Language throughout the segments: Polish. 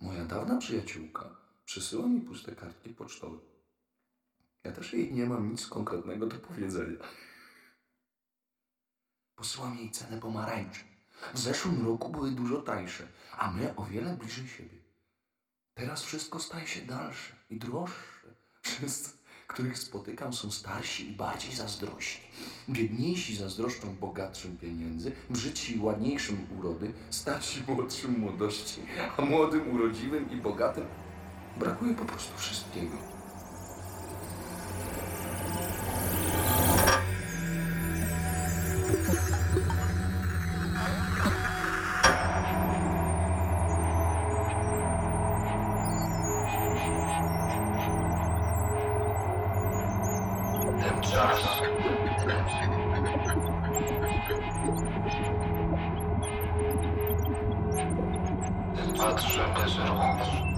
Moja dawna przyjaciółka przysyła mi puste kartki pocztowe. Ja też jej nie mam nic konkretnego do powiedzenia. Posyłam jej cenę pomarańczy. W zeszłym roku były dużo tańsze, a my o wiele bliżej siebie. Teraz wszystko staje się dalsze i droższe. Wszyscy, których spotykam, są starsi i bardziej zazdrośni. Biedniejsi zazdroszczą bogatszym pieniędzy, brzydsi ładniejszym urody, starsi młodszym młodości, a młodym, urodziwym i bogatym brakuje po prostu wszystkiego. Patrzę bez ruchu.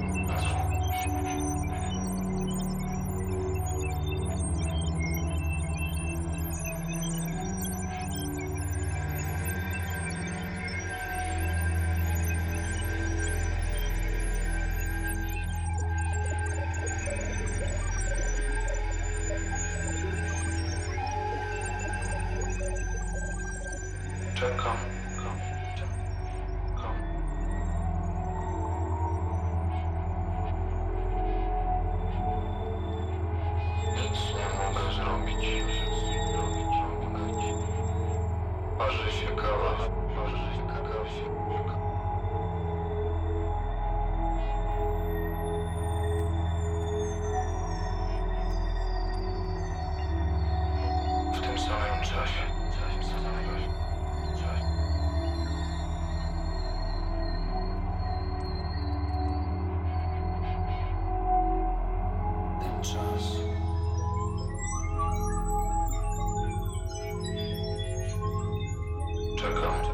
Parzy się kawa. Parzy się Czekam.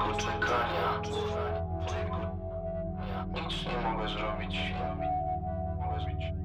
wieku czekania. Nic nie mogę zrobić. Mogę zrobić.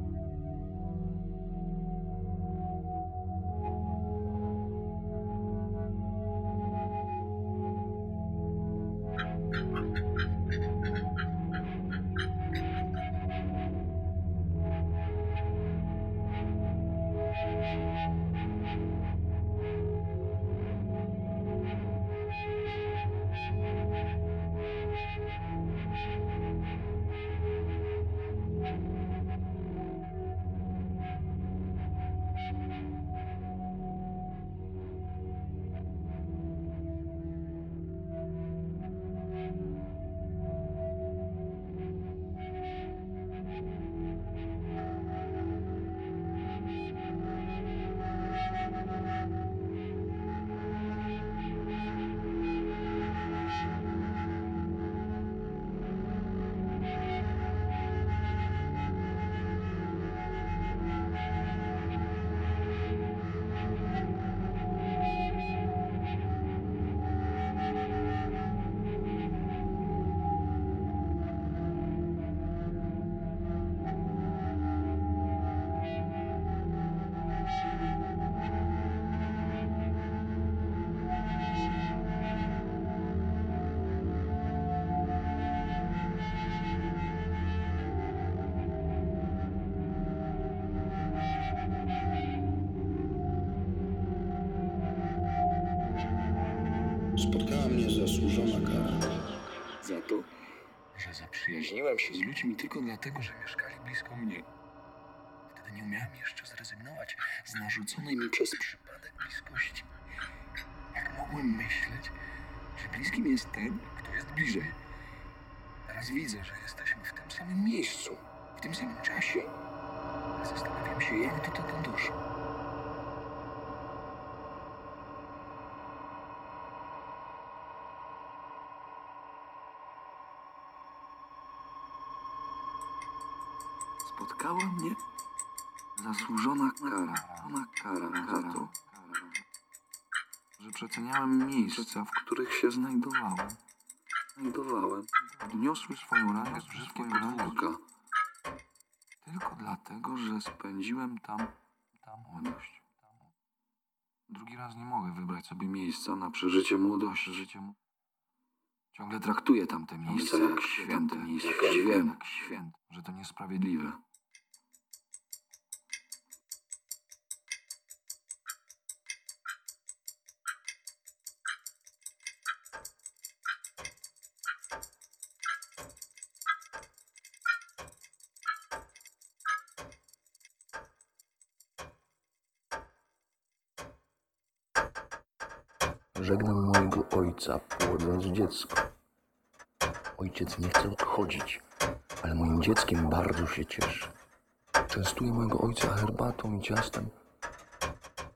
Spotkała mnie zasłużona kara. Za to, że zaprzyjaźniłem się z ludźmi tylko dlatego, że mieszkali blisko mnie. Wtedy nie umiałem jeszcze zrezygnować z narzuconej mi przez przypadek bliskości. Jak mogłem myśleć, że bliskim jest ten, kto jest bliżej? Teraz widzę, że jesteśmy w tym samym miejscu, w tym samym czasie. Zastanawiam się, jak do tego doszło. Spotkała mnie zasłużona kara. Ona kara za to, że przeceniałem miejsca, w których się znajdowałem. Znajdowałem. Odniosły swoją ranę z brzydkiego podwórka. Tylko dlatego, że spędziłem tam, tam młodość. Drugi raz nie mogę wybrać sobie miejsca na przeżycie młodości. Życie mu... Ciągle traktuję tamte miejsca jak święte. Miejsca, wiem, jak święte, że to niesprawiedliwe. Żegnam mojego ojca, płodząc dziecko. Ojciec nie chce odchodzić, ale moim dzieckiem bardzo się cieszy. Częstuję mojego ojca herbatą i ciastem.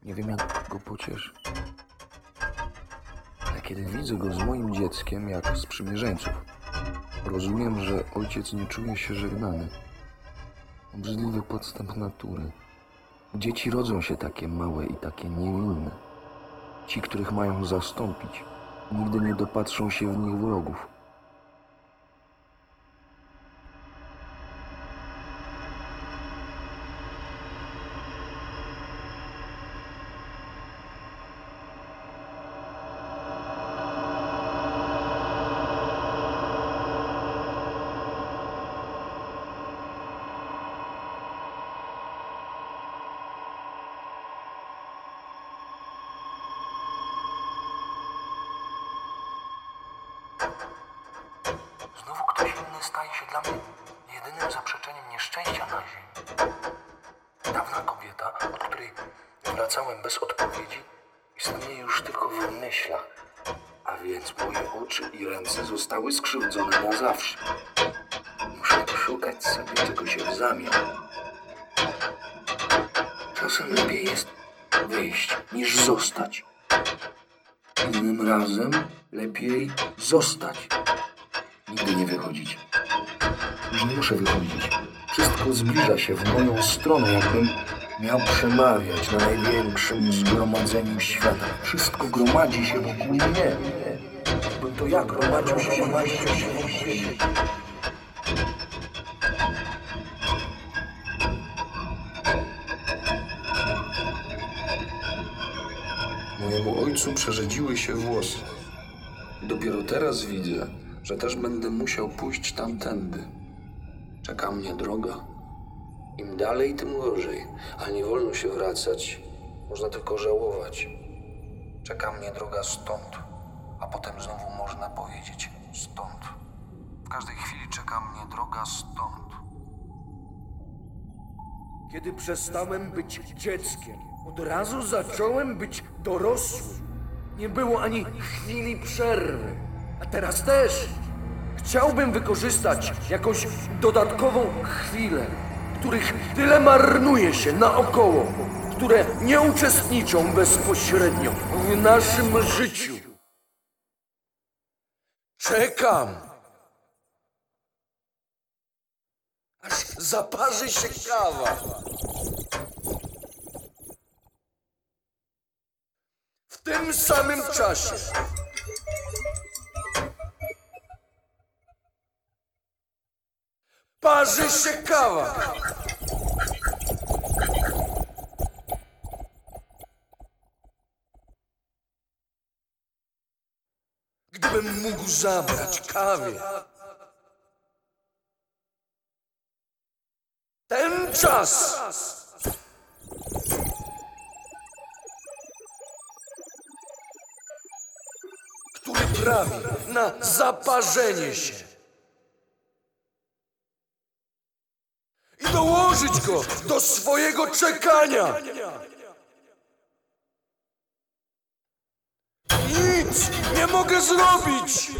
Nie wiem, jak go pocieszy. Ale kiedy widzę go z moim dzieckiem, jak sprzymierzeńców, rozumiem, że ojciec nie czuje się żegnany. Obrzydliwy podstęp natury. Dzieci rodzą się takie małe i takie niewinne. Ci, których mają zastąpić, nigdy nie dopatrzą się w nich wrogów. Znowu ktoś inny staje się dla mnie jedynym zaprzeczeniem nieszczęścia na ziemi. Dawna kobieta, od której wracałem bez odpowiedzi, istnieje już tylko w myślach. A więc moje oczy i ręce zostały skrzywdzone na zawsze. Muszę poszukać sobie czegoś w zamian. Czasem lepiej jest wyjść niż zostać. Innym razem lepiej zostać. Nigdy nie wychodzić. Już nie muszę wychodzić. Wszystko zbliża się w moją stronę, jakbym miał przemawiać na największym zgromadzeniu świata. Wszystko gromadzi się wokół mnie. Jakbym to ja gromadził się wokół siebie. Mojemu ojcu przerzedziły się włosy. Dopiero teraz widzę, że też będę musiał pójść tamtędy. Czeka mnie droga. Im dalej, tym gorzej, ale nie wolno się wracać. Można tylko żałować. Czeka mnie droga stąd, a potem znowu można powiedzieć stąd. W każdej chwili czeka mnie droga stąd. Kiedy przestałem być dzieckiem, od razu zacząłem być dorosłym. Nie było ani chwili przerwy. A teraz też chciałbym wykorzystać jakąś dodatkową chwilę, których tyle marnuje się naokoło, które nie uczestniczą bezpośrednio w naszym życiu. Czekam, zaparzy się kawa. W tym samym czasie. Parzy się kawa. Gdybym mógł zabrać kawie. Czas. który prawi na zaparzenie się. I dołożyć go do swojego czekania. Nic nie mogę zrobić.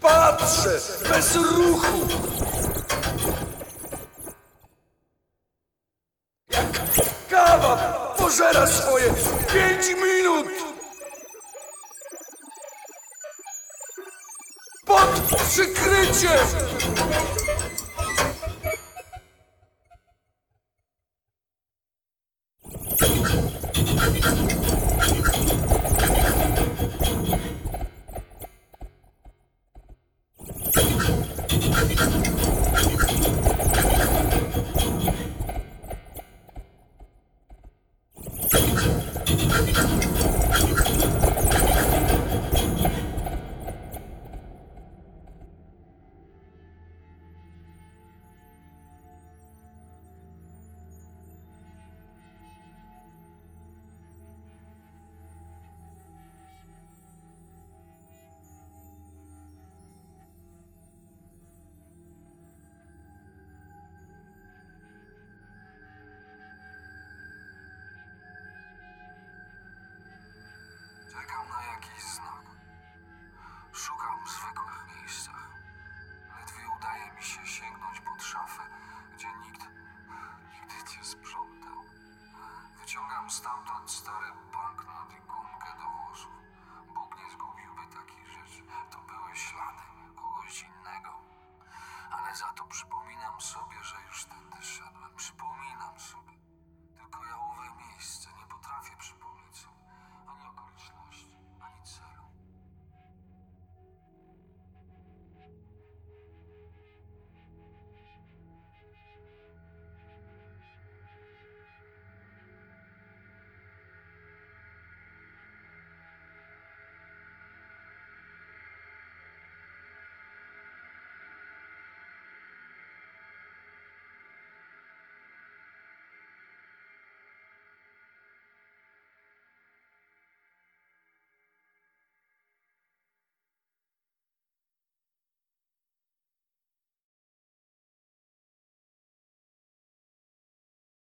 Patrzę bez ruchu. Jak kawa pożera swoje pięć minut. Pod przykryciem.